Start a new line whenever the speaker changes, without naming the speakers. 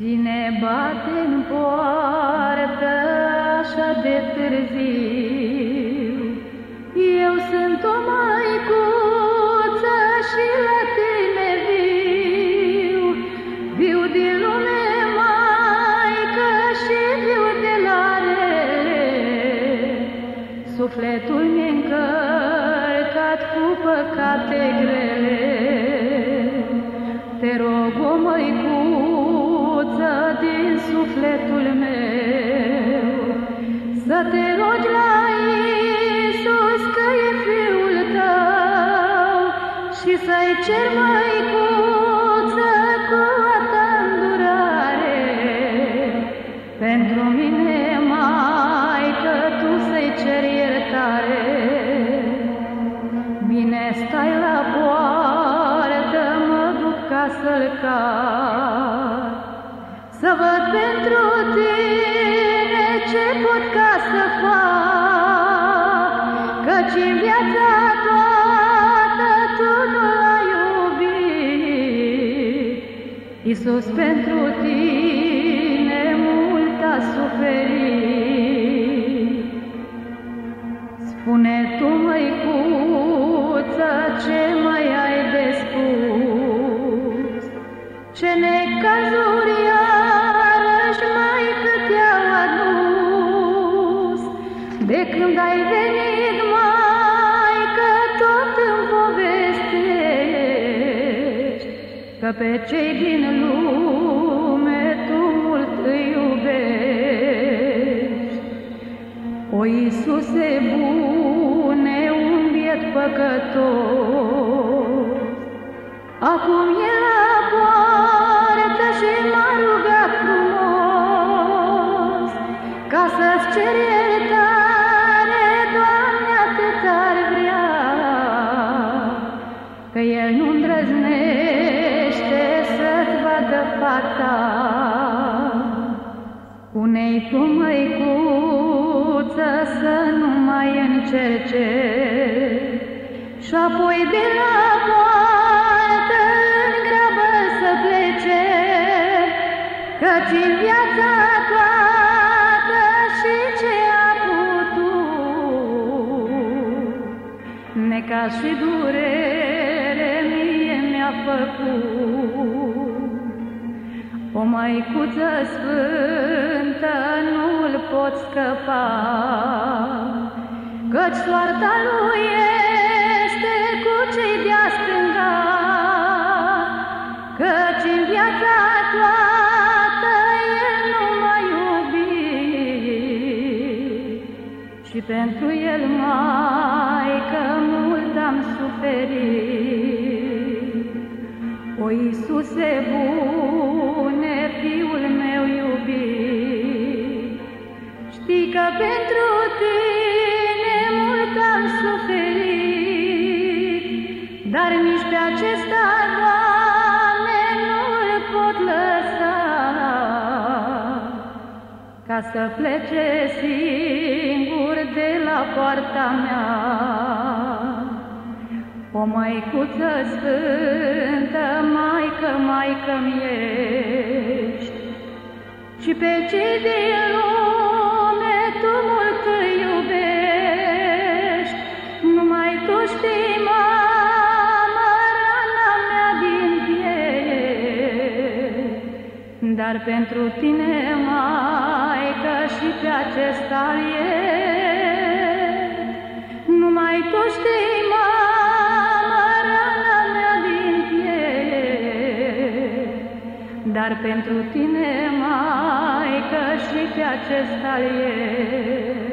Cine bate în poartă așa de târziu? Eu sunt o măicuță și la tine viu, viu din lume maică și viu de lare. Sufletul mi încărcat cu păcate grele, te rog o măicuță din sufletul meu, să te rogi la Iisus că e Fiul tău și să-i cer măicuță cu atâta îndurare. Pentru mine, Maică, tu să-i cer iertare. Bine stai la poartă, mă duc ca să-l car, Să văd pentru tine ce pot ca să fac, Căci în viața toată tu nu l-ai iubit. Iisus pentru tine mult a suferit. Spune tu, măicuță, ai venit, mai că tot îmi povestești, Că pe cei din lume tu mult îi iubești. O, Iisuse bune, un biet păcătos, Acum e la poartă și m-a rugat frumos, Ca să-ți cer iertare, fața. Spune-i tu, măicuță, să nu mai încerce, Și apoi de la poartă în grabă să plece, Căci în viața toată și ce a putut, Necaz și durere mie mi-a făcut. O măicuță sfântă nu-l pot scăpa, Căci soarta lui este cu cei de-a stânga, Căci în viața toată el nu m-a iubit, Și pentru el, Maică, mult am suferit. O, Iisuse bune, Știi că pentru tine mult am suferit, Dar nici pe acesta, Doamne, nu-l pot lăsa, Ca să plece singur de la poarta mea. O măicuță sfântă, Maică, Maică-mi ești, Și pe cei din lume Dar pentru tine, Maică, și pe acesta iert, Numai tu știi, mamă, rana mea din piele, Dar pentru tine, Maică, și pe acesta iert.